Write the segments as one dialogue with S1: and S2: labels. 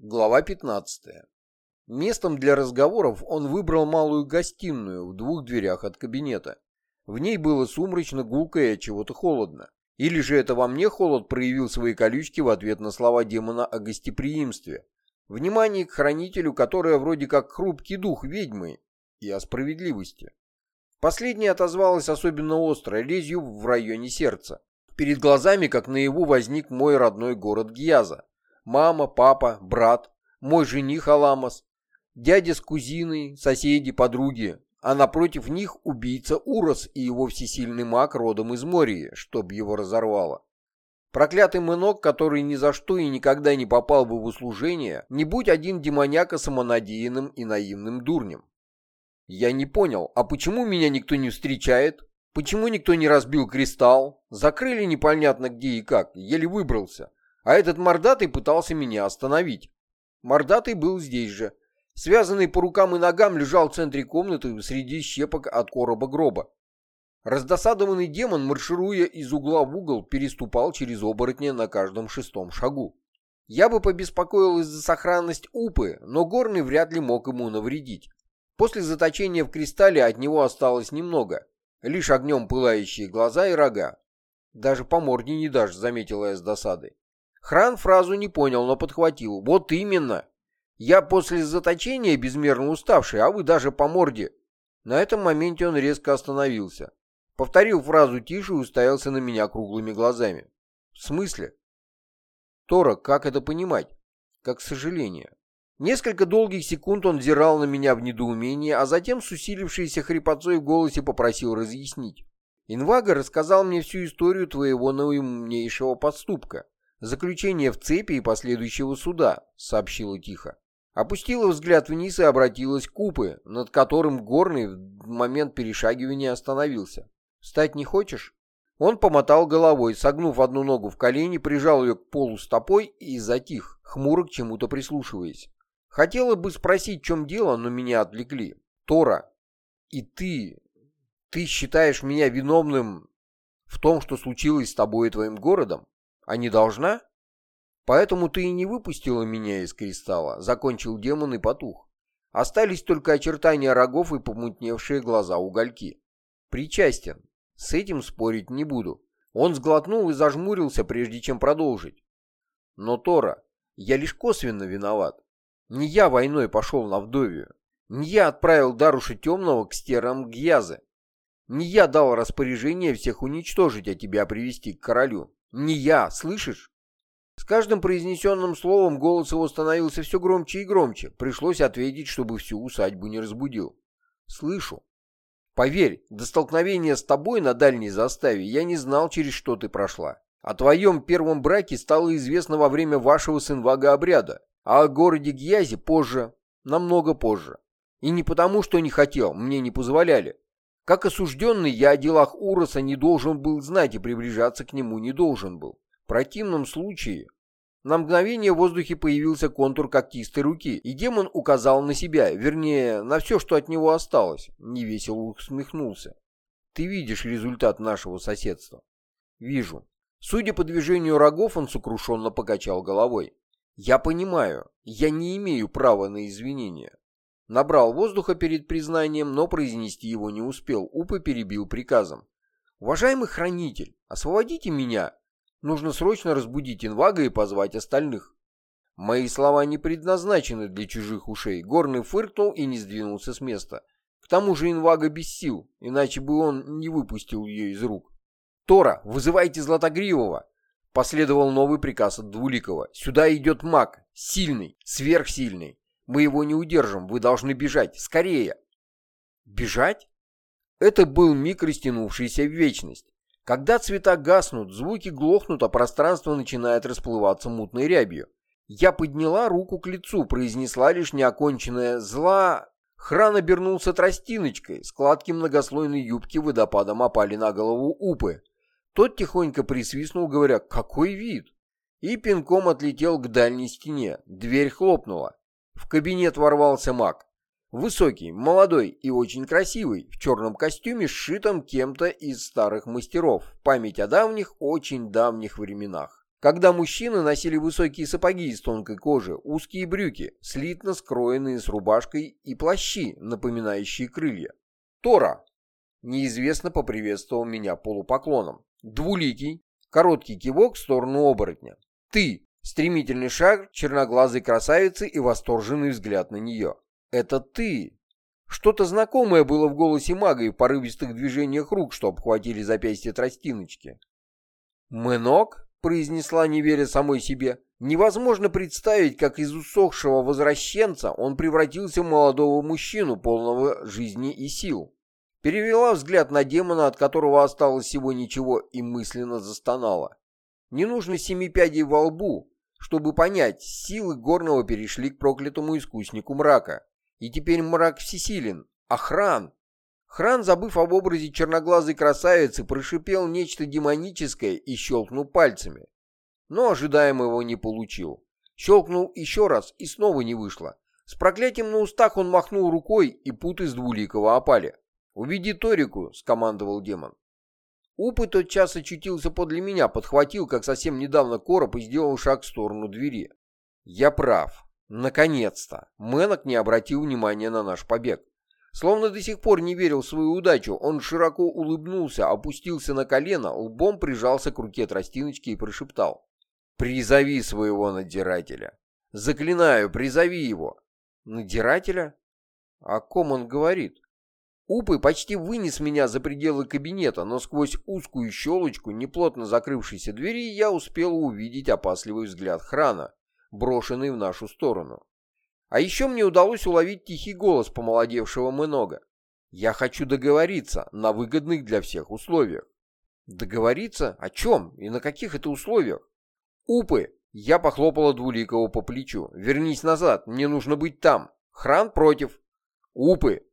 S1: Глава 15. Местом для разговоров он выбрал малую гостиную в двух дверях от кабинета. В ней было сумрачно, гулко и от чего-то холодно. Или же это во мне холод проявил свои колючки в ответ на слова демона о гостеприимстве. Внимание к хранителю, которое вроде как хрупкий дух ведьмы, и о справедливости. Последнее отозвалось особенно остро, резью в районе сердца. Перед глазами, как наяву, возник мой родной город Гьяза мама, папа, брат, мой жених Аламос, дядя с кузиной, соседи, подруги, а напротив них убийца Урос и его всесильный маг родом из Мории, чтоб его разорвало. Проклятый Мэнок, который ни за что и никогда не попал бы в услужение, не будь один демоняка самонадеянным и наивным дурнем. Я не понял, а почему меня никто не встречает? Почему никто не разбил кристалл? Закрыли непонятно где и как, еле выбрался. А этот мордатый пытался меня остановить. Мордатый был здесь же. Связанный по рукам и ногам лежал в центре комнаты среди щепок от короба гроба. Раздосадованный демон, маршируя из угла в угол, переступал через оборотня на каждом шестом шагу. Я бы побеспокоилась за сохранность Упы, но Горный вряд ли мог ему навредить. После заточения в кристалле от него осталось немного. Лишь огнем пылающие глаза и рога. Даже по морде не дашь, заметила я с досадой. Хран фразу не понял, но подхватил. «Вот именно! Я после заточения безмерно уставший, а вы даже по морде!» На этом моменте он резко остановился. Повторил фразу тише и уставился на меня круглыми глазами. «В смысле?» «Тора, как это понимать?» «Как сожаление». Несколько долгих секунд он взирал на меня в недоумении, а затем с усилившейся хрипотцой в голосе попросил разъяснить. «Инвага рассказал мне всю историю твоего наиумнейшего поступка. «Заключение в цепи и последующего суда», — сообщила тихо. Опустила взгляд вниз и обратилась к купы, над которым горный в момент перешагивания остановился. «Встать не хочешь?» Он помотал головой, согнув одну ногу в колени, прижал ее к полу стопой и затих, хмуро к чему-то прислушиваясь. Хотела бы спросить, в чем дело, но меня отвлекли. «Тора, и ты... ты считаешь меня виновным в том, что случилось с тобой и твоим городом?» А не должна? Поэтому ты и не выпустила меня из кристалла, закончил демон и потух. Остались только очертания рогов и помутневшие глаза угольки. Причастен. С этим спорить не буду. Он сглотнул и зажмурился, прежде чем продолжить. Но, Тора, я лишь косвенно виноват. Не я войной пошел на вдовию. Не я отправил Даруша Темного к стерам Гьязы. Не я дал распоряжение всех уничтожить, а тебя привести к королю. Не я, слышишь? С каждым произнесенным словом голос его становился все громче и громче. Пришлось ответить, чтобы всю усадьбу не разбудил. Слышу. Поверь, до столкновения с тобой на дальней заставе я не знал, через что ты прошла. О твоем первом браке стало известно во время вашего сынвага обряда, а о городе Гьязе позже, намного позже. И не потому, что не хотел, мне не позволяли. Как осужденный, я о делах Уроса не должен был знать и приближаться к нему не должен был. В противном случае... На мгновение в воздухе появился контур когтистой руки, и демон указал на себя, вернее, на все, что от него осталось. Невесело усмехнулся. «Ты видишь результат нашего соседства?» «Вижу». Судя по движению рогов, он сокрушенно покачал головой. «Я понимаю, я не имею права на извинения. Набрал воздуха перед признанием, но произнести его не успел. Упа перебил приказом. «Уважаемый хранитель, освободите меня. Нужно срочно разбудить инвага и позвать остальных». Мои слова не предназначены для чужих ушей. Горный фыркнул и не сдвинулся с места. К тому же инвага без сил, иначе бы он не выпустил ее из рук. «Тора, вызывайте Златогривого!» Последовал новый приказ от Двуликова. «Сюда идет маг. Сильный, сверхсильный. Мы его не удержим, вы должны бежать. Скорее!» «Бежать?» Это был миг, растянувшийся в вечность. Когда цвета гаснут, звуки глохнут, а пространство начинает расплываться мутной рябью. Я подняла руку к лицу, произнесла лишь неоконченное «зла». Хран обернулся тростиночкой, складки многослойной юбки водопадом опали на голову Упы. Тот тихонько присвистнул, говоря «какой вид!» и пинком отлетел к дальней стене. Дверь хлопнула. В кабинет ворвался маг. Высокий, молодой и очень красивый, в черном костюме, сшитом кем-то из старых мастеров, память о давних, очень давних временах. когда мужчины носили высокие сапоги из тонкой кожи, узкие брюки, слитно скроенные с рубашкой и плащи, напоминающие крылья. Тора неизвестно поприветствовал меня полупоклоном. Двуликий, короткий кивок в сторону оборотня. Ты, стремительный шаг черноглазой красавицы и восторженный взгляд на нее. Это ты. Что-то знакомое было в голосе мага и в порывистых движениях рук, что обхватили запястье тростиночки. «Мэнок?» — произнесла, не веря самой себе. «Невозможно представить, как из усохшего возвращенца он превратился в молодого мужчину, полного жизни и сил». Перевела взгляд на демона, от которого осталось всего ничего, и мысленно застонала. Не нужно семи пядей во лбу, чтобы понять, силы горного перешли к проклятому искуснику мрака. И теперь мрак всесилен. Охран! Хран, забыв об образе черноглазой красавицы, прошипел нечто демоническое и щелкнул пальцами. Но ожидаемого не получил. Щелкнул еще раз, и снова не вышло. С проклятием на устах он махнул рукой, и путы с двуликого опали. «Уведи Торику», — скомандовал демон. Упы тотчас очутился подле меня, подхватил, как совсем недавно короб, и сделал шаг в сторону двери. Я прав. Наконец-то. Мэнок не обратил внимания на наш побег. Словно до сих пор не верил в свою удачу, он широко улыбнулся, опустился на колено, лбом прижался к руке тростиночки и прошептал. «Призови своего надзирателя. Заклинаю, призови его». «Надзирателя? О ком он говорит?» Упы почти вынес меня за пределы кабинета, но сквозь узкую щелочку неплотно закрывшейся двери я успел увидеть опасливый взгляд храна, брошенный в нашу сторону. А еще мне удалось уловить тихий голос помолодевшего Многа. «Я хочу договориться на выгодных для всех условиях». «Договориться? О чем? И на каких это условиях?» «Упы!» Я похлопала Двуликова по плечу. «Вернись назад, мне нужно быть там. Хран против». «Упы!»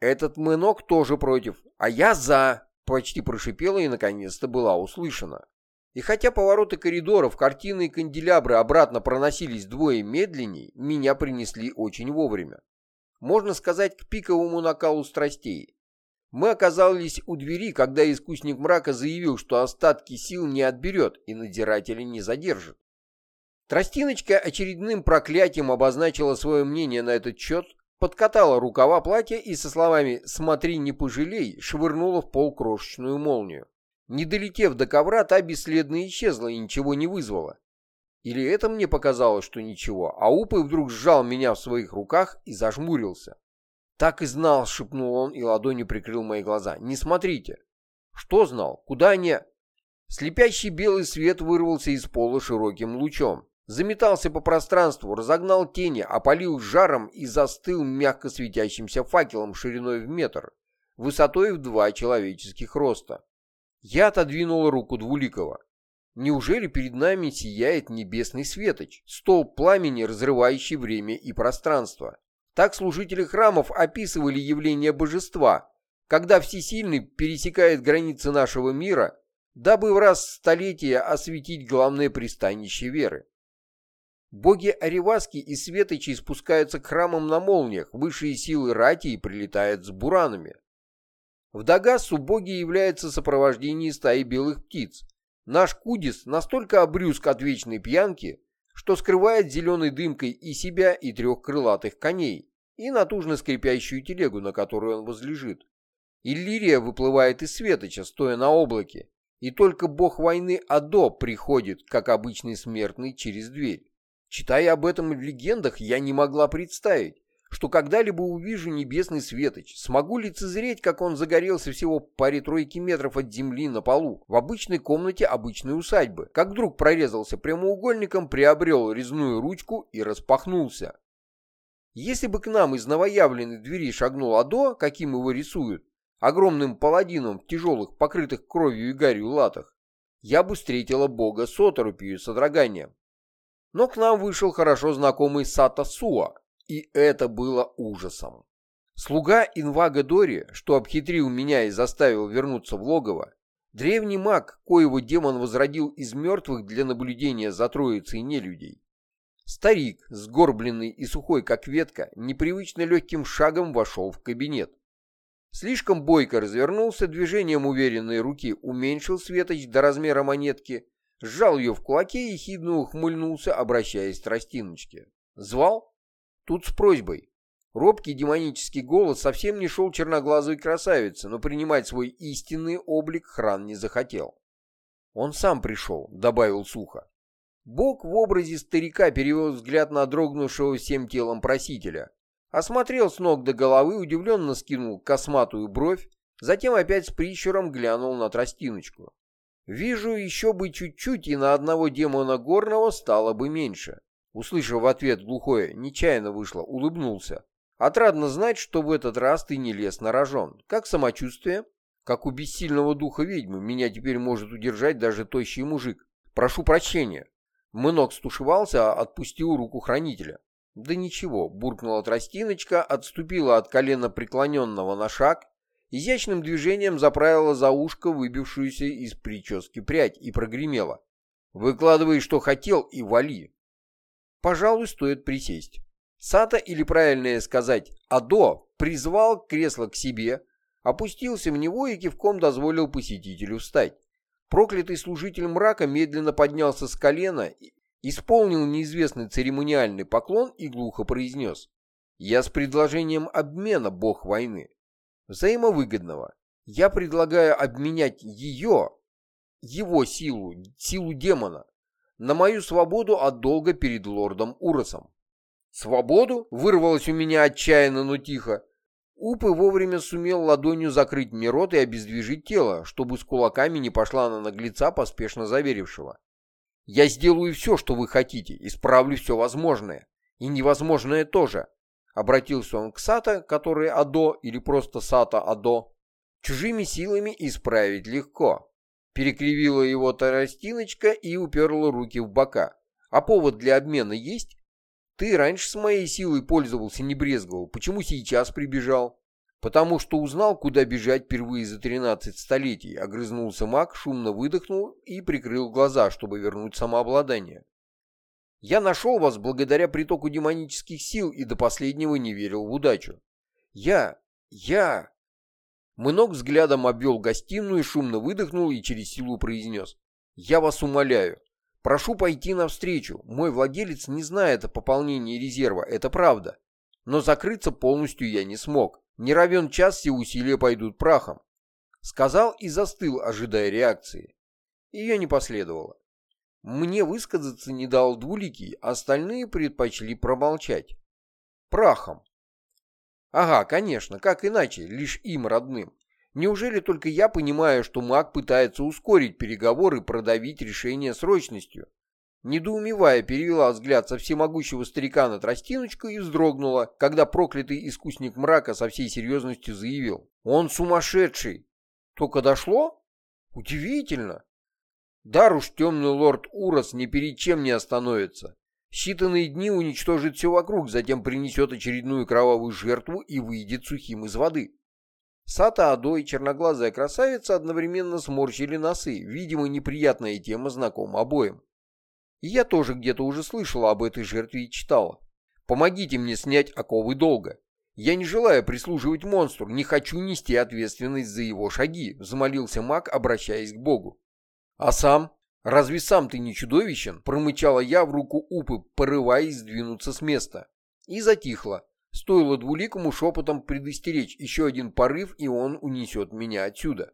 S1: «Этот Мног тоже против, а я за!» Почти прошипела и наконец-то была услышана. И хотя повороты коридоров, картины и канделябры обратно проносились двое медленней, меня принесли очень вовремя. Можно сказать, к пиковому накалу страстей. Мы оказались у двери, когда искусник мрака заявил, что остатки сил не отберет и надзирателя не задержит. Тростиночка очередным проклятием обозначила свое мнение на этот счет, подкатала рукава платья и со словами «смотри, не пожалей» швырнула в пол крошечную молнию. Не долетев до ковра, та бесследно исчезла и ничего не вызвала. Или это мне показалось, что ничего, а Упы вдруг сжал меня в своих руках и зажмурился. «Так и знал», — шепнул он и ладонью прикрыл мои глаза. «Не смотрите». «Что знал? Куда не...» Слепящий белый свет вырвался из пола широким лучом. Заметался по пространству, разогнал тени, опалил жаром и застыл мягко светящимся факелом шириной в метр, высотой в два человеческих роста. Я отодвинул руку Двуликова. Неужели перед нами сияет небесный светоч, столб пламени, разрывающий время и пространство? Так служители храмов описывали явление божества, когда Всесильный пересекает границы нашего мира, дабы в раз столетия осветить главное пристанище веры. Боги Ариваски и Светочи спускаются к храмам на молниях, высшие силы Ратии прилетают с буранами. В Дагасу боги являются сопровождение стаи белых птиц. Наш Кудис настолько обрюзг от вечной пьянки, что скрывает зеленой дымкой и себя, и трех крылатых коней, и натужно скрипящую телегу, на которую он возлежит. Иллирия выплывает из светоча, стоя на облаке, и только бог войны Адо приходит, как обычный смертный, через дверь. Читая об этом в легендах, я не могла представить, что когда-либо увижу небесный светоч, смогу лицезреть, как он загорелся всего паре-тройки метров от земли на полу, в обычной комнате обычной усадьбы, как вдруг прорезался прямоугольником, приобрел резную ручку и распахнулся. Если бы к нам из новоявленной двери шагнул Адо, каким его рисуют, огромным паладином в тяжелых, покрытых кровью и гарью латах, я бы встретила бога с оторопью и содроганием. Но к нам вышел хорошо знакомый Сата Суа, и это было ужасом. Слуга Инвага Дори, что обхитрил меня и заставил вернуться в логово, древний маг, коего демон возродил из мертвых для наблюдения за троицей нелюдей. Старик, сгорбленный и сухой, как ветка, непривычно легким шагом вошел в кабинет. Слишком бойко развернулся, движением уверенной руки уменьшил светоч до размера монетки, сжал ее в кулаке и хидно ухмыльнулся, обращаясь к тростиночке. «Звал?» «Тут с просьбой». Робкий демонический голос совсем не шел черноглазой красавице, но принимать свой истинный облик Хран не захотел. «Он сам пришел», — добавил сухо. Бог в образе старика перевел взгляд на дрогнувшего всем телом просителя. Осмотрел с ног до головы, удивленно скинул косматую бровь, затем опять с прищуром глянул на тростиночку. «Вижу, еще бы чуть-чуть, и на одного демона горного стало бы меньше». Услышав в ответ глухое, нечаянно вышло, улыбнулся. «Отрадно знать, что в этот раз ты не лез на рожон. Как самочувствие?» «Как у бессильного духа ведьмы, меня теперь может удержать даже тощий мужик. Прошу прощения». Мнок стушевался, а отпустил руку хранителя. «Да ничего», — буркнула тростиночка, отступила от колена преклоненного на шаг, изящным движением заправила за ушко выбившуюся из прически прядь и прогремела. «Выкладывай, что хотел, и вали». Пожалуй, стоит присесть. Сата, или правильнее сказать, Адо, призвал кресло к себе, опустился в него и кивком дозволил посетителю встать. Проклятый служитель мрака медленно поднялся с колена исполнил неизвестный церемониальный поклон и глухо произнес «Я с предложением обмена, бог войны, взаимовыгодного. Я предлагаю обменять ее, его силу, силу демона, на мою свободу от долга перед лордом Уросом». «Свободу?» — вырвалось у меня отчаянно, но тихо. Упы вовремя сумел ладонью закрыть мне рот и обездвижить тело, чтобы с кулаками не пошла на наглеца, поспешно заверившего. Я сделаю все, что вы хотите, исправлю все возможное. И невозможное тоже. Обратился он к Сата, который Адо, или просто Сата Адо. Чужими силами исправить легко. Перекривила его тарастиночка и уперла руки в бока. А повод для обмена есть? Ты раньше с моей силой пользовался, не брезговал. Почему сейчас прибежал? «Потому что узнал, куда бежать впервые за тринадцать столетий», — огрызнулся маг, шумно выдохнул и прикрыл глаза, чтобы вернуть самообладание. «Я нашел вас благодаря притоку демонических сил и до последнего не верил в удачу. Я... я...» Мног взглядом обвел гостиную, шумно выдохнул и через силу произнес. «Я вас умоляю. Прошу пойти навстречу. Мой владелец не знает о пополнении резерва, это правда. Но закрыться полностью я не смог. Не равен час все усилия пойдут прахом. Сказал и застыл, ожидая реакции. Ее не последовало. Мне высказаться не дал двуликий, остальные предпочли промолчать. Прахом. Ага, конечно, как иначе, лишь им родным. Неужели только я понимаю, что маг пытается ускорить переговоры и продавить решение срочностью? Недоумевая, перевела взгляд со всемогущего старика на тростиночку и вздрогнула, когда проклятый искусник мрака со всей серьезностью заявил. «Он сумасшедший!» «Только дошло? Удивительно!» Дар уж темный лорд Урос ни перед чем не остановится. Считанные дни уничтожит все вокруг, затем принесет очередную кровавую жертву и выйдет сухим из воды. Сата Адо и черноглазая красавица одновременно сморщили носы. Видимо, неприятная тема знакома обоим. И я тоже где-то уже слышала об этой жертве и читала. Помогите мне снять оковы долга. Я не желаю прислуживать монстру, не хочу нести ответственность за его шаги, взмолился маг, обращаясь к богу. А сам? Разве сам ты не чудовищен? Промычала я в руку Упы, порываясь сдвинуться с места. И затихла. Стоило двуликому шепотом предостеречь еще один порыв, и он унесет меня отсюда.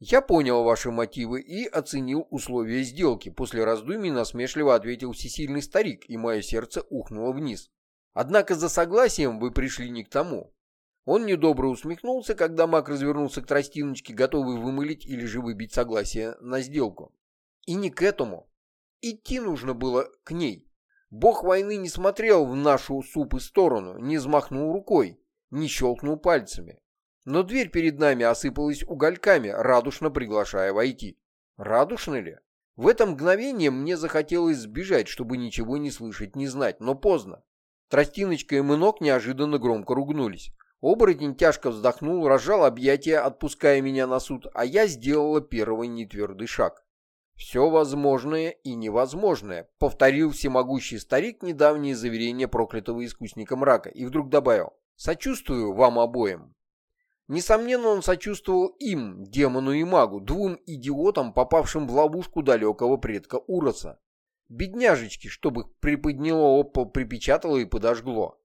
S1: «Я понял ваши мотивы и оценил условия сделки», после раздумий насмешливо ответил всесильный старик, и мое сердце ухнуло вниз. «Однако за согласием вы пришли не к тому». Он недобро усмехнулся, когда маг развернулся к тростиночке, готовый вымылить или же выбить согласие на сделку. И не к этому. Идти нужно было к ней. Бог войны не смотрел в нашу супы сторону, не взмахнул рукой, не щелкнул пальцами но дверь перед нами осыпалась угольками, радушно приглашая войти. Радушно ли? В это мгновение мне захотелось сбежать, чтобы ничего не слышать, не знать, но поздно. Тростиночка и Мынок неожиданно громко ругнулись. Оборотень тяжко вздохнул, разжал объятия, отпуская меня на суд, а я сделала первый нетвердый шаг. «Все возможное и невозможное», — повторил всемогущий старик недавние заверения проклятого искусника мрака и вдруг добавил «Сочувствую вам обоим. Несомненно, он сочувствовал им, демону и магу, двум идиотам, попавшим в ловушку далекого предка Уроса. Бедняжечки, чтобы их приподняло опол, припечатало и подожгло.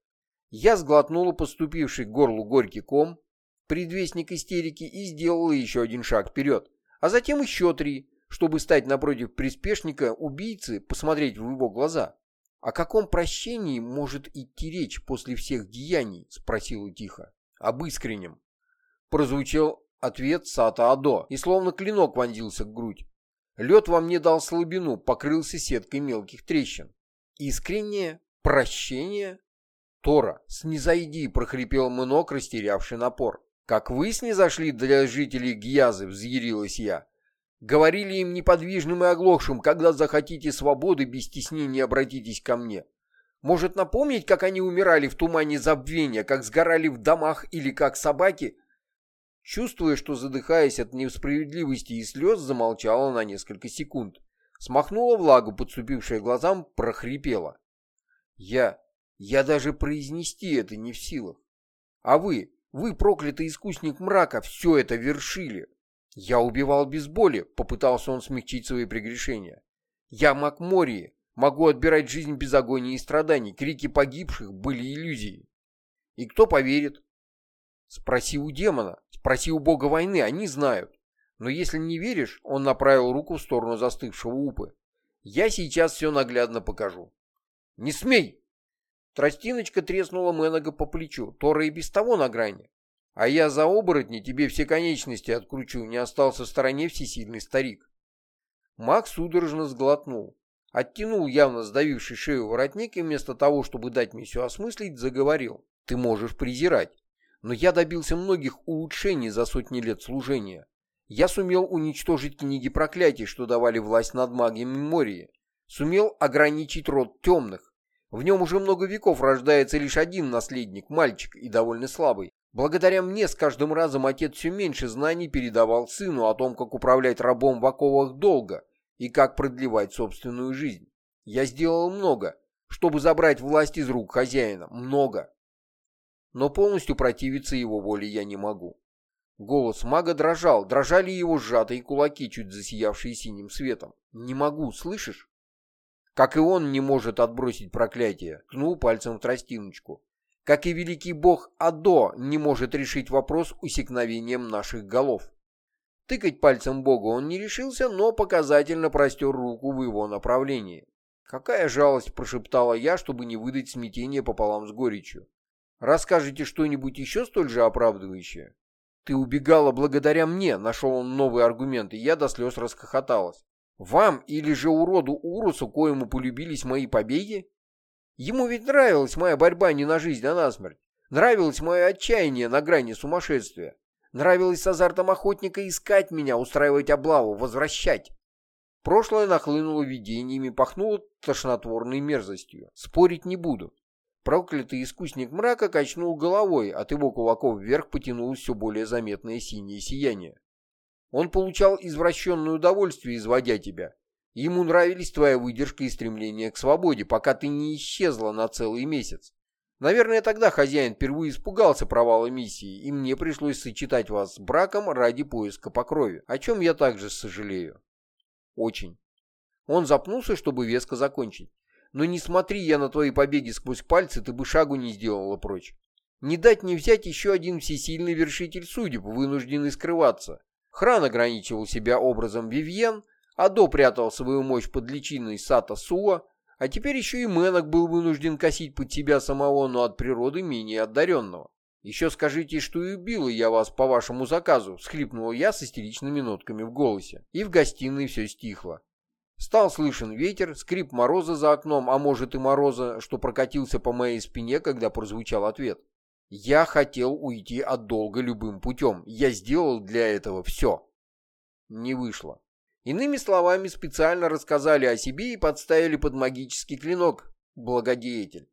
S1: Я сглотнула поступивший к горлу горький ком, предвестник истерики, и сделала еще один шаг вперед, а затем еще три, чтобы стать напротив приспешника убийцы, посмотреть в его глаза. «О каком прощении может идти речь после всех деяний?» — спросила тихо. «Об искреннем». Прозвучал ответ Сата Адо, и словно клинок вонзился в грудь. Лед во мне дал слабину, покрылся сеткой мелких трещин. «Искреннее? Прощение?» «Тора, снизойди!» — прохрипел Мынок, растерявший напор. «Как вы снизошли для жителей Гьязы?» — взъярилась я. Говорили им неподвижным и оглохшим, когда захотите свободы, без стеснения обратитесь ко мне. Может напомнить, как они умирали в тумане забвения, как сгорали в домах или как собаки? Чувствуя, что задыхаясь от несправедливости и слез, замолчала на несколько секунд. Смахнула влагу, подступившая глазам, прохрипела. Я... я даже произнести это не в силах. А вы, вы, проклятый искусник мрака, все это вершили. «Я убивал без боли», — попытался он смягчить свои прегрешения. «Я маг Мории, могу отбирать жизнь без агонии и страданий. Крики погибших были иллюзией». «И кто поверит?» «Спроси у демона, спроси у бога войны, они знают. Но если не веришь, он направил руку в сторону застывшего упы. Я сейчас все наглядно покажу». «Не смей!» Тростиночка треснула Менога по плечу. Тора и без того на грани. А я за оборотни тебе все конечности откручу, не остался в стороне всесильный старик. Маг судорожно сглотнул, оттянул явно сдавивший шею воротник и вместо того, чтобы дать мне все осмыслить, заговорил. Ты можешь презирать, но я добился многих улучшений за сотни лет служения. Я сумел уничтожить книги проклятий, что давали власть над магией Мории. Сумел ограничить род темных. В нем уже много веков рождается лишь один наследник, мальчик и довольно слабый. Благодаря мне с каждым разом отец все меньше знаний передавал сыну о том, как управлять рабом в оковах долго и как продлевать собственную жизнь. Я сделал много, чтобы забрать власть из рук хозяина. Много. Но полностью противиться его воле я не могу. Голос мага дрожал, дрожали его сжатые кулаки, чуть засиявшие синим светом. «Не могу, слышишь?» Как и он не может отбросить проклятие, ткнул пальцем в тростиночку как и великий бог Адо не может решить вопрос усекновением наших голов. Тыкать пальцем богу он не решился, но показательно простер руку в его направлении. «Какая жалость!» – прошептала я, чтобы не выдать смятение пополам с горечью. «Расскажете что-нибудь еще столь же оправдывающее?» «Ты убегала благодаря мне», – нашел он новый аргумент, и я до слез расхохоталась. «Вам или же уроду Урусу, коему полюбились мои побеги?» Ему ведь нравилась моя борьба не на жизнь, а на смерть. Нравилось мое отчаяние на грани сумасшествия. Нравилось с азартом охотника искать меня, устраивать облаву, возвращать. Прошлое нахлынуло видениями, пахнуло тошнотворной мерзостью. Спорить не буду. Проклятый искусник мрака качнул головой, от его кулаков вверх потянулось все более заметное синее сияние. Он получал извращенное удовольствие, изводя тебя, Ему нравились твоя выдержка и стремление к свободе, пока ты не исчезла на целый месяц. Наверное, тогда хозяин впервые испугался провала миссии, и мне пришлось сочетать вас с браком ради поиска по крови, о чем я также сожалею. Очень. Он запнулся, чтобы веско закончить. Но не смотри я на твои побеги сквозь пальцы, ты бы шагу не сделала прочь. Не дать не взять еще один всесильный вершитель судеб, вынужденный скрываться. Хран ограничивал себя образом Вивьен, Адо прятал свою мощь под личиной Сата Суа, а теперь еще и Мэнок был вынужден косить под себя самого, но от природы менее одаренного. «Еще скажите, что и убила я вас по вашему заказу», — схлипнула я с истеричными нотками в голосе. И в гостиной все стихло. Стал слышен ветер, скрип мороза за окном, а может и мороза, что прокатился по моей спине, когда прозвучал ответ. Я хотел уйти от долга любым путем. Я сделал для этого все. Не вышло. Иными словами, специально рассказали о себе и подставили под магический клинок благодеятель.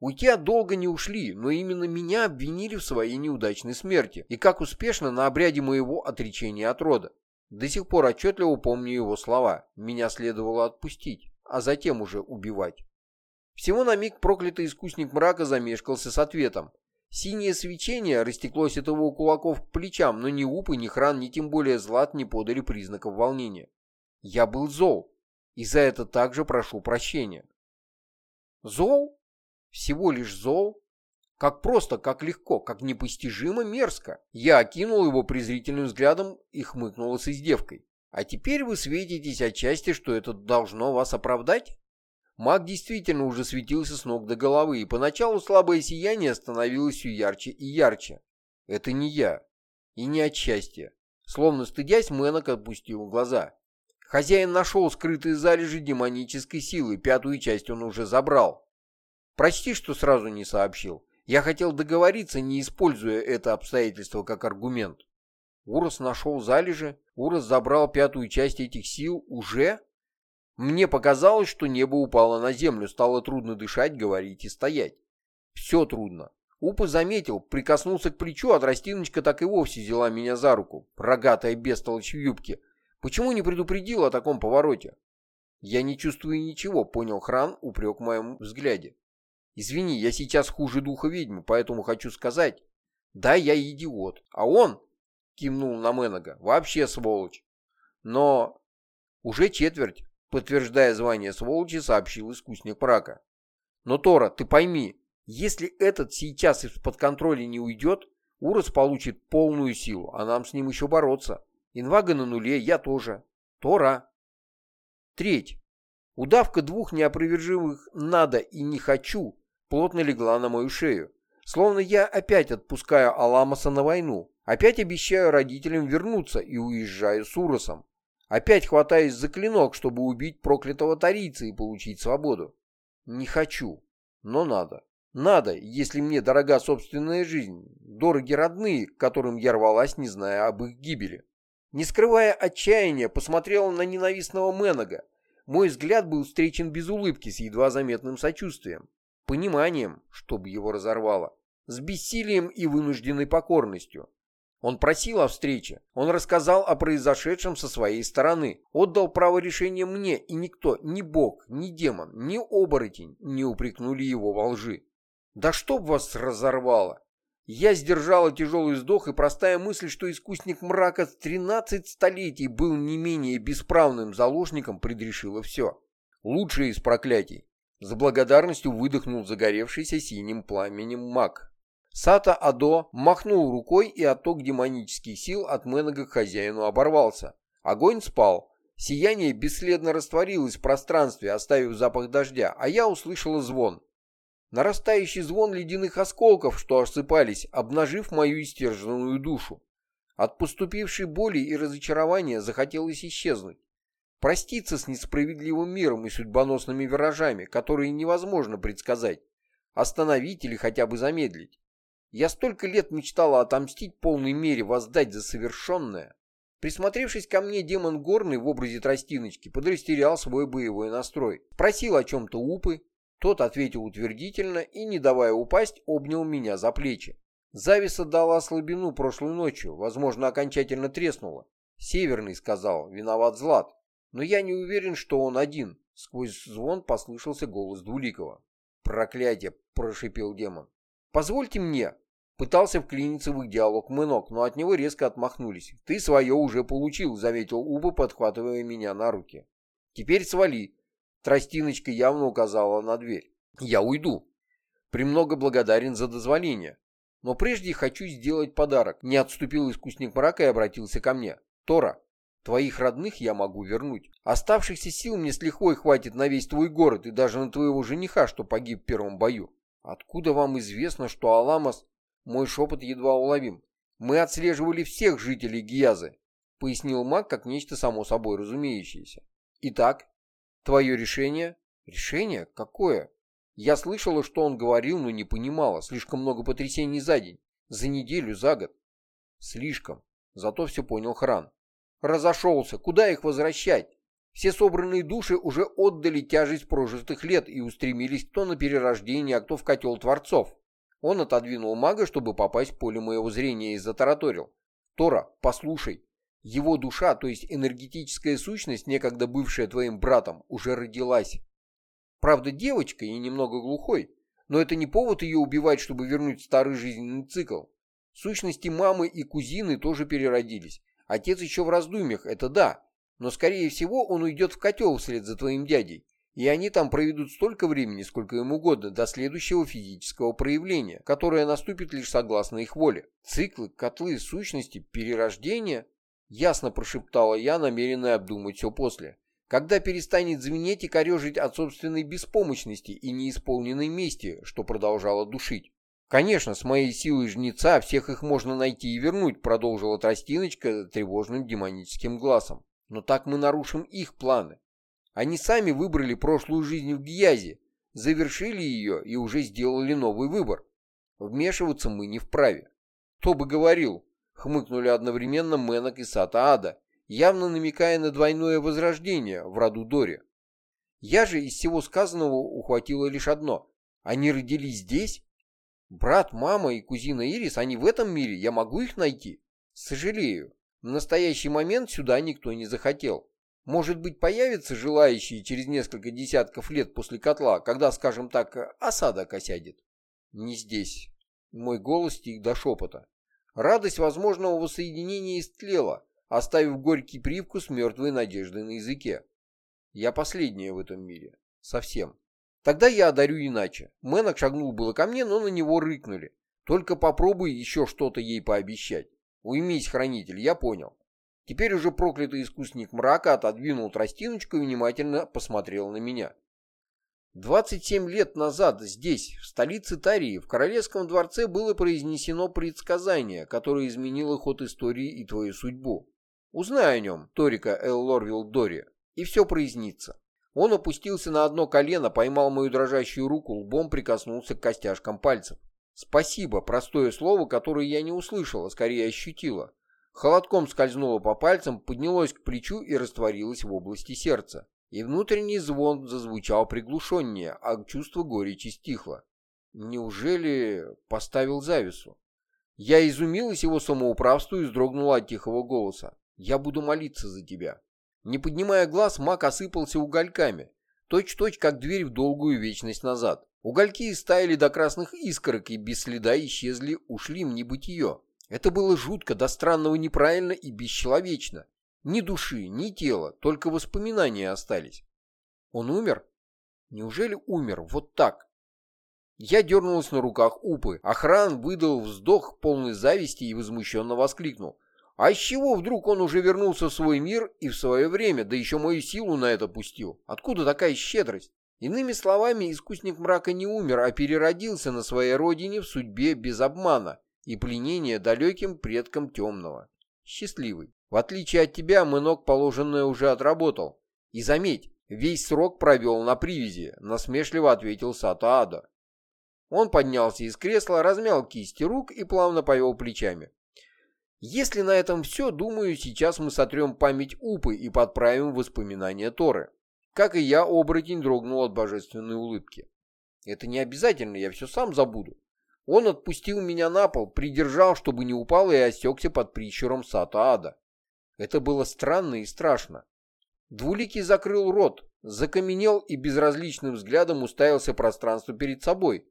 S1: Уйти от долга не ушли, но именно меня обвинили в своей неудачной смерти, и как успешно на обряде моего отречения от рода. До сих пор отчетливо помню его слова. Меня следовало отпустить, а затем уже убивать. Всего на миг проклятый искусник мрака замешкался с ответом. Синее свечение растеклось от его кулаков к плечам, но ни Упы, ни Хран, ни тем более Злат не подали признаков волнения. Я был зол, и за это также прошу прощения. Зол? Всего лишь зол? Как просто, как легко, как непостижимо мерзко. Я окинул его презрительным взглядом и хмыкнула с издевкой. А теперь вы светитесь отчасти, что это должно вас оправдать? Маг действительно уже светился с ног до головы, и поначалу слабое сияние становилось все ярче и ярче. Это не я. И не отчасти. Словно стыдясь, Мэнок отпустил глаза. Хозяин нашел скрытые залежи демонической силы, пятую часть он уже забрал. Прости, что сразу не сообщил. Я хотел договориться, не используя это обстоятельство как аргумент. Урос нашел залежи, Урос забрал пятую часть этих сил уже? Мне показалось, что небо упало на землю, стало трудно дышать, говорить и стоять. Все трудно. Упа заметил, прикоснулся к плечу, а тростиночка так и вовсе взяла меня за руку, рогатая бестолочь в юбке. Почему не предупредил о таком повороте? Я не чувствую ничего, понял Хран упрек в моем взгляде. Извини, я сейчас хуже духа ведьмы, поэтому хочу сказать. Да, я идиот, а он, кивнул на Менога, вообще сволочь. Но уже четверть, подтверждая звание сволочи, сообщил искусник мрака. Но, Тора, ты пойми, если этот сейчас из-под контроля не уйдет, Урос получит полную силу, а нам с ним еще бороться. Инвага на нуле, я тоже. Тора. Треть. Удавка двух неопровержимых «надо» и «не хочу» плотно легла на мою шею. Словно я опять отпускаю Аламаса на войну, опять обещаю родителям вернуться и уезжаю с Уросом. Опять хватаюсь за клинок, чтобы убить проклятого тарийца и получить свободу. Не хочу, но надо. Надо, если мне дорога собственная жизнь, дороги родные, к которым я рвалась, не зная об их гибели. Не скрывая отчаяния, посмотрела на ненавистного Менога. Мой взгляд был встречен без улыбки, с едва заметным сочувствием, пониманием, чтобы его разорвало, с бессилием и вынужденной покорностью. Он просил о встрече, он рассказал о произошедшем со своей стороны, отдал право решения мне, и никто, ни бог, ни демон, ни оборотень не упрекнули его во лжи. Да чтоб вас разорвало! Я сдержала тяжелый вздох, и простая мысль, что искусник мрака с 13 столетий был не менее бесправным заложником, предрешила все. Лучшее из проклятий. С благодарностью выдохнул загоревшийся синим пламенем маг. Сата Адо махнул рукой, и отток демонических сил от Менога к хозяину оборвался. Огонь спал. Сияние бесследно растворилось в пространстве, оставив запах дождя, а я услышала звон. Нарастающий звон ледяных осколков, что осыпались, обнажив мою истерженную душу. От поступившей боли и разочарования захотелось исчезнуть. Проститься с несправедливым миром и судьбоносными виражами, которые невозможно предсказать. Остановить или хотя бы замедлить. Я столько лет мечтала отомстить полной мере, воздать за совершенное. Присмотревшись ко мне, демон горный в образе тростиночки подрастерял свой боевой настрой. Просил о чем-то упы. Тот ответил утвердительно и, не давая упасть, обнял меня за плечи. Зависа дала слабину прошлой ночью, возможно, окончательно треснула. Северный сказал, виноват Злат. Но я не уверен, что он один. Сквозь звон послышался голос Двуликова. «Проклятие!» – прошипел демон. «Позвольте мне!» Пытался вклиниться в их диалог Мэнок, но от него резко отмахнулись. «Ты свое уже получил», — заметил Уба, подхватывая меня на руки. «Теперь свали». Тростиночка явно указала на дверь. «Я уйду. Премного благодарен за дозволение. Но прежде хочу сделать подарок». Не отступил искусник мрака и обратился ко мне. «Тора, твоих родных я могу вернуть. Оставшихся сил мне с лихвой хватит на весь твой город и даже на твоего жениха, что погиб в первом бою. Откуда вам известно, что Аламас мой шепот едва уловим. «Мы отслеживали всех жителей Гиязы», — пояснил маг как нечто само собой разумеющееся. «Итак, твое решение?» «Решение? Какое?» Я слышала, что он говорил, но не понимала. Слишком много потрясений за день. За неделю, за год. Слишком. Зато все понял Хран. Разошелся. Куда их возвращать? Все собранные души уже отдали тяжесть прожитых лет и устремились кто на перерождение, а кто в котел Творцов. Он отодвинул мага, чтобы попасть в поле моего зрения и затараторил. «Тора, послушай, его душа, то есть энергетическая сущность, некогда бывшая твоим братом, уже родилась. Правда, девочкой и немного глухой, Но это не повод ее убивать, чтобы вернуть старый жизненный цикл. Сущности, мамы и кузины тоже переродились. Отец еще в раздумьях, это да. Но, скорее всего, он уйдет в котел вслед за твоим дядей. И они там проведут столько времени, сколько им угодно, до следующего физического проявления, которое наступит лишь согласно их воле. Циклы, котлы, сущности, перерождение. Ясно прошептала я, намеренная обдумать все после. Когда перестанет звенеть и корежить от собственной беспомощности и неисполненной мести, что продолжало душить. «Конечно, с моей силой жнеца всех их можно найти и вернуть», продолжила Тростиночка тревожным демоническим глазом. «Но так мы нарушим их планы. Они сами выбрали прошлую жизнь в Гиязе, завершили ее и уже сделали новый выбор. Вмешиваться мы не вправе. Кто бы говорил, хмыкнули одновременно Менок и Сата Ада, явно намекая на двойное возрождение в роду Дори. Я же из всего сказанного ухватила лишь одно. Они родились здесь? Брат, мама и кузина Ирис, они в этом мире, я могу их найти? Сожалею, в настоящий момент сюда никто не захотел. Может быть, появятся желающие через несколько десятков лет после котла, когда, скажем так, осадок осядет? Не здесь. Мой голос стих до шепота. Радость возможного воссоединения истлела, оставив горький привкус мертвой надежды на языке. Я последняя в этом мире. Совсем. Тогда я одарю иначе. Мэнок шагнул было ко мне, но на него рыкнули. Только попробуй еще что-то ей пообещать. Уймись, хранитель, я понял. Теперь уже проклятый искусник мрака отодвинул тростиночку и внимательно посмотрел на меня. 27 лет назад здесь, в столице Тарии, в королевском дворце было произнесено предсказание, которое изменило ход истории и твою судьбу. Узнай о нем, Торика Эллорвилл Дори, и все прояснится. Он опустился на одно колено, поймал мою дрожащую руку, лбом прикоснулся к костяшкам пальцев. «Спасибо» — простое слово, которое я не услышала, скорее ощутила. Холодком скользнуло по пальцам, поднялось к плечу и растворилось в области сердца. И внутренний звон зазвучал приглушеннее, а чувство горечи стихло. Неужели поставил завесу? Я изумилась его самоуправству и вздрогнула от тихого голоса. «Я буду молиться за тебя». Не поднимая глаз, маг осыпался угольками, точь-точь, как дверь в долгую вечность назад. Угольки истаяли до красных искорок и без следа исчезли, ушли в небытие. Это было жутко, до странного неправильно и бесчеловечно. Ни души, ни тела, только воспоминания остались. Он умер? Неужели умер? Вот так? Я дернулась на руках Упы. Охран выдал вздох полный зависти и возмущенно воскликнул. А с чего вдруг он уже вернулся в свой мир и в свое время, да еще мою силу на это пустил? Откуда такая щедрость? Иными словами, искусник мрака не умер, а переродился на своей родине в судьбе без обмана и пленение далеким предкам темного. Счастливый. В отличие от тебя, Мэнок положенное уже отработал. И заметь, весь срок провел на привязи, насмешливо ответил Сатаада. Он поднялся из кресла, размял кисти рук и плавно повел плечами. Если на этом все, думаю, сейчас мы сотрем память Упы и подправим воспоминания Торы. Как и я, оборотень дрогнул от божественной улыбки. Это не обязательно, я все сам забуду. Он отпустил меня на пол, придержал, чтобы не упал и осекся под прищуром Сата Ада. Это было странно и страшно. Двуликий закрыл рот, закаменел и безразличным взглядом уставился пространство перед собой,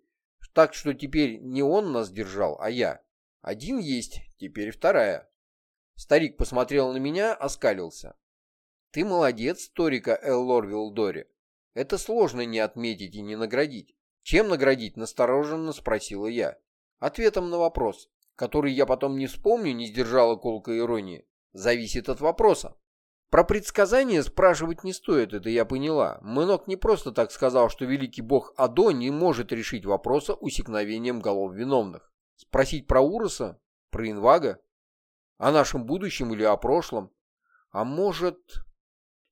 S1: так что теперь не он нас держал, а я. Один есть, теперь вторая. Старик посмотрел на меня, оскалился. Ты молодец, Торика Эллорвилл Дори. Это сложно не отметить и не наградить. «Чем наградить?» — настороженно спросила я. Ответом на вопрос, который я потом не вспомню, не сдержала колка иронии, зависит от вопроса. Про предсказания спрашивать не стоит, это я поняла. Мэнок не просто так сказал, что великий бог Адо не может решить вопроса усекновением голов виновных. Спросить про Уроса? Про Инвага? О нашем будущем или о прошлом? А может...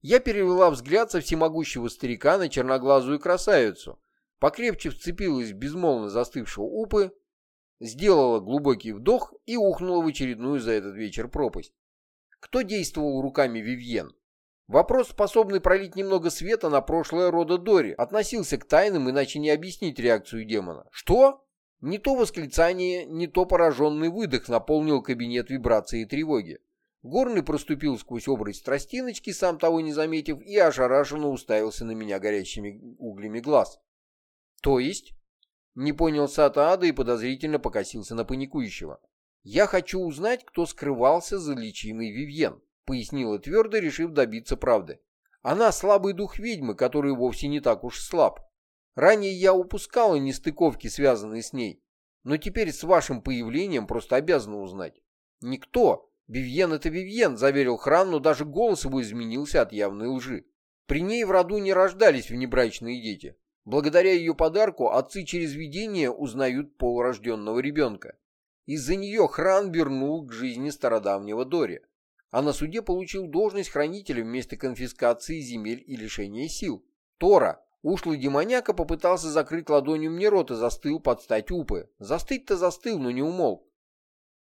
S1: Я перевела взгляд со всемогущего старика на черноглазую красавицу, покрепче вцепилась в безмолвно застывшего упы, сделала глубокий вдох и ухнула в очередную за этот вечер пропасть. Кто действовал руками Вивьен? Вопрос, способный пролить немного света на прошлое рода Дори, относился к тайнам, иначе не объяснить реакцию демона. Что? Не то восклицание, не то пораженный выдох наполнил кабинет вибрации и тревоги. Горный проступил сквозь образ тростиночки, сам того не заметив, и ошарашенно уставился на меня горящими углями глаз. То есть? Не понял Сатаада и подозрительно покосился на паникующего. «Я хочу узнать, кто скрывался за лечимой Вивьен», — пояснила твердо, решив добиться правды. «Она слабый дух ведьмы, который вовсе не так уж слаб. Ранее я упускала нестыковки, связанные с ней, но теперь с вашим появлением просто обязана узнать. Никто. Вивьен — это Вивьен», — заверил Хран, но даже голос его изменился от явной лжи. При ней в роду не рождались внебрачные дети. Благодаря ее подарку отцы через видение узнают полурожденного ребенка. Из-за нее Хран вернул к жизни стародавнего Дори, а на суде получил должность хранителя вместо конфискации земель и лишения сил. Тора, ушлый демоняка, попытался закрыть ладонью мне рот и застыл под стать упы. Застыть-то застыл, но не умолк.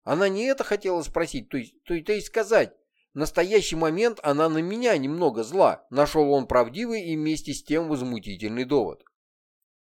S1: Она не это хотела спросить, то есть, то, есть сказать. В настоящий момент она на меня немного зла. Нашел он правдивый и вместе с тем возмутительный довод.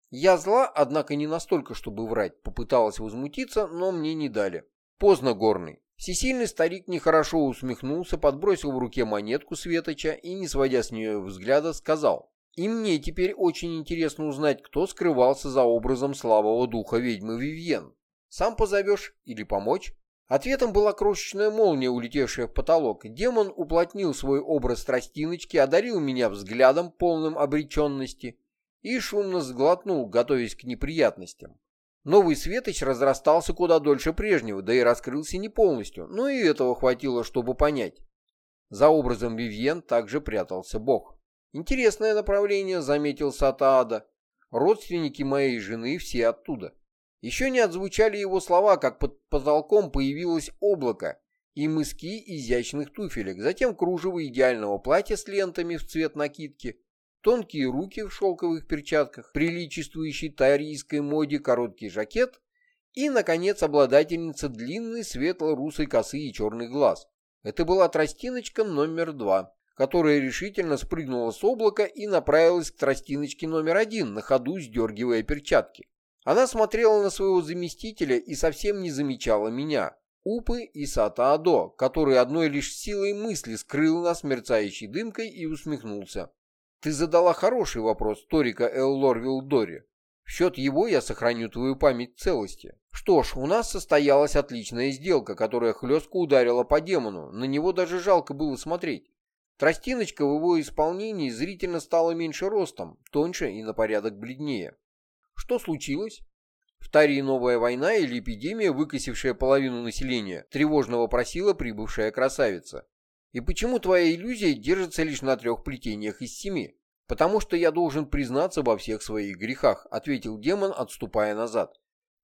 S1: Я зла, однако не настолько, чтобы врать. Попыталась возмутиться, но мне не дали. Поздно, горный. Всесильный старик нехорошо усмехнулся, подбросил в руке монетку Светоча и, не сводя с нее взгляда, сказал. И мне теперь очень интересно узнать, кто скрывался за образом слабого духа ведьмы Вивьен. Сам позовешь или помочь? Ответом была крошечная молния, улетевшая в потолок. Демон уплотнил свой образ тростиночки, одарил меня взглядом, полным обреченности, и шумно сглотнул, готовясь к неприятностям. Новый светоч разрастался куда дольше прежнего, да и раскрылся не полностью, но и этого хватило, чтобы понять. За образом Вивьен также прятался бог. Интересное направление, заметил Сатаада. Родственники моей жены все оттуда. Еще не отзвучали его слова, как под потолком появилось облако и мыски изящных туфелек, затем кружево идеального платья с лентами в цвет накидки, тонкие руки в шелковых перчатках, приличествующий тарийской моде короткий жакет и, наконец, обладательница длинной светло-русой косы и черных глаз. Это была тростиночка номер два, которая решительно спрыгнула с облака и направилась к тростиночке номер один, на ходу сдергивая перчатки. Она смотрела на своего заместителя и совсем не замечала меня, Упы и Сатаадо, который одной лишь силой мысли скрыл нас мерцающей дымкой и усмехнулся. «Ты задала хороший вопрос, Торика Эллорвилл Дори. В счет его я сохраню твою память целости. Что ж, у нас состоялась отличная сделка, которая хлестко ударила по демону, на него даже жалко было смотреть. Тростиночка в его исполнении зрительно стала меньше ростом, тоньше и на порядок бледнее. Что случилось? В Тарии новая война или эпидемия, выкосившая половину населения, тревожно вопросила прибывшая красавица. И почему твоя иллюзия держится лишь на трех плетениях из семи? Потому что я должен признаться во всех своих грехах, ответил демон, отступая назад.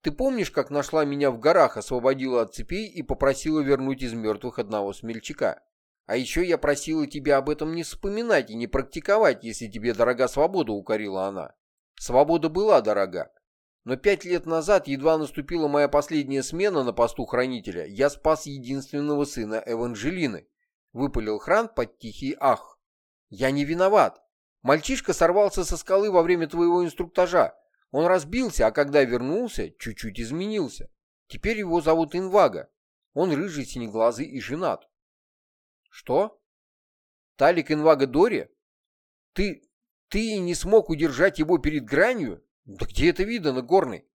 S1: Ты помнишь, как нашла меня в горах, освободила от цепей и попросила вернуть из мертвых одного смельчака? А еще я просила тебя об этом не вспоминать и не практиковать, если тебе дорога свобода, укорила она. Свобода была дорога. Но пять лет назад, едва наступила моя последняя смена на посту хранителя, я спас единственного сына Эванжелины. Выпалил Хран под тихий ах. Я не виноват. Мальчишка сорвался со скалы во время твоего инструктажа. Он разбился, а когда вернулся, чуть-чуть изменился. Теперь его зовут Инвага. Он рыжий, синеглазый и женат. Что? Талик Инвага Дори? Ты, ты не смог удержать его перед гранью? Да где это видано, горный?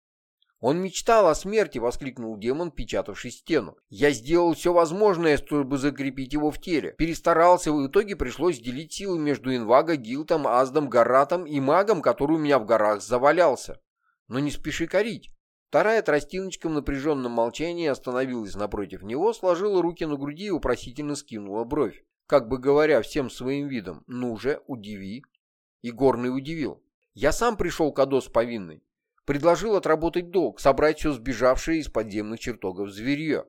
S1: Он мечтал о смерти, воскликнул демон, печатавший стену. Я сделал все возможное, чтобы закрепить его в теле. Перестарался, в итоге пришлось делить силы между Инвага, Гилтом, Аздом, Гаратом и магом, который у меня в горах завалялся. Но не спеши корить. Вторая тростиночка в напряженном молчании остановилась напротив него, сложила руки на груди и вопросительно скинула бровь, как бы говоря всем своим видом «Ну же, удиви». И Горный удивил. Я сам пришел к Адос повинной. Предложил отработать долг, собрать все сбежавшее из подземных чертогов зверье.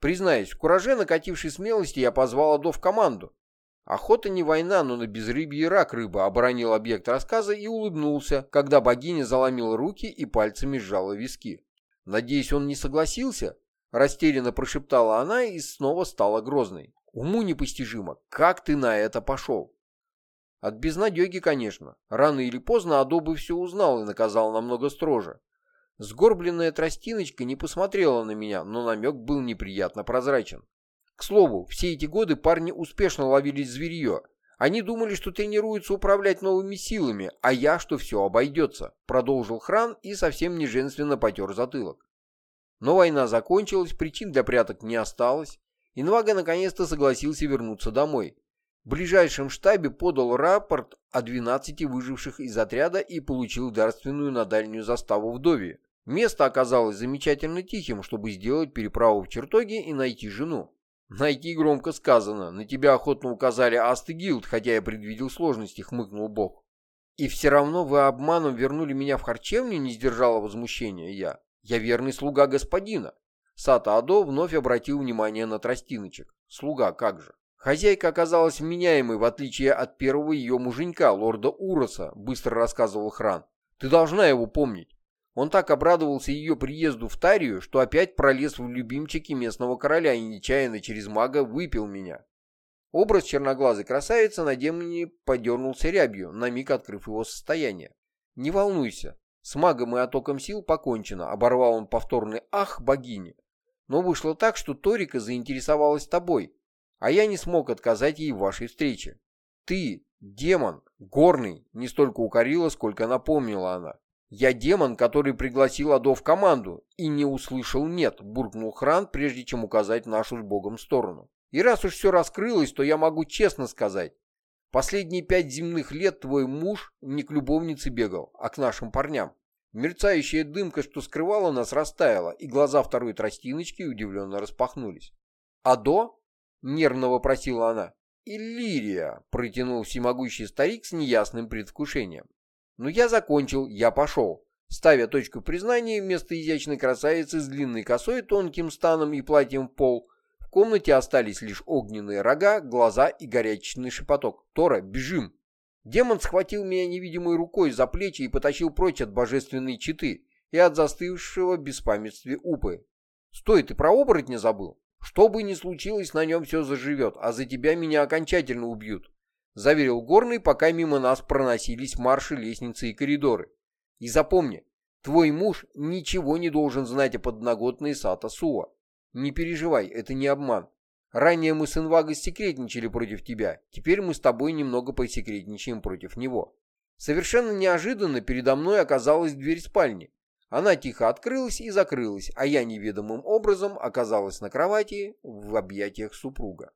S1: Признаюсь, в кураже накатившей смелости я позвал Адо в команду. Охота не война, но на безрыбье рак рыба оборонил объект рассказа и улыбнулся, когда богиня заломила руки и пальцами сжала виски. «Надеюсь, он не согласился?» Растерянно прошептала она и снова стала грозной. «Уму непостижимо, как ты на это пошел?» От безнадеги, конечно. Рано или поздно Адобы все узнал и наказал намного строже. Сгорбленная тростиночка не посмотрела на меня, но намек был неприятно прозрачен. К слову, все эти годы парни успешно ловили зверье, Они думали, что тренируются управлять новыми силами, а я, что все обойдется», — продолжил Хран и совсем неженственно потер затылок. Но война закончилась, причин для пряток не осталось, и Нвага наконец-то согласился вернуться домой. В ближайшем штабе подал рапорт о 12 выживших из отряда и получил дарственную на дальнюю заставу в Дове. Место оказалось замечательно тихим, чтобы сделать переправу в чертоги и найти жену. «Найти громко сказано. На тебя охотно указали Аст Гилд, хотя я предвидел сложности», — хмыкнул Бог. «И все равно вы обманом вернули меня в харчевню?» — не сдержала возмущения я. «Я верный слуга господина». Сата Адо вновь обратил внимание на тростиночек. «Слуга, как же». Хозяйка оказалась вменяемой, в отличие от первого ее муженька, лорда Уроса, быстро рассказывал Хран. «Ты должна его помнить. Он так обрадовался ее приезду в Тарию, что опять пролез в любимчики местного короля и нечаянно через мага выпил меня. Образ черноглазой красавицы на демоне подернулся рябью, на миг открыв его состояние. «Не волнуйся, с магом и отоком сил покончено», — оборвал он повторный «ах, богини». «Но вышло так, что Торика заинтересовалась тобой, а я не смог отказать ей в вашей встрече. Ты, демон, горный, не столько укорила, сколько напомнила она. «Я демон, который пригласил Адо в команду, и не услышал «нет», — буркнул Хран, прежде чем указать нашу с Богом сторону. «И раз уж все раскрылось, то я могу честно сказать, последние пять земных лет твой муж не к любовнице бегал, а к нашим парням. Мерцающая дымка, что скрывала нас, растаяла, и глаза второй тростиночки удивленно распахнулись. «Адо?» — нервно вопросила она. «Иллирия», — протянул всемогущий старик с неясным предвкушением. «Ну я закончил, я пошел». Ставя точку в признании, вместо изящной красавицы с длинной косой, тонким станом и платьем в пол, в комнате остались лишь огненные рога, глаза и горячечный шепоток. «Тора, бежим!» Демон схватил меня невидимой рукой за плечи и потащил прочь от божественной читы и от застывшего беспамятстве упы. «Стой, ты про оборотня забыл? Что бы ни случилось, на нем все заживет, а за тебя меня окончательно убьют заверил Горный, пока мимо нас проносились марши, лестницы и коридоры. И запомни, твой муж ничего не должен знать о подноготной Сата Суа. Не переживай, это не обман. Ранее мы с Инвагой секретничали против тебя, теперь мы с тобой немного посекретничаем против него. Совершенно неожиданно передо мной оказалась дверь спальни. Она тихо открылась и закрылась, а я неведомым образом оказалась на кровати в объятиях супруга.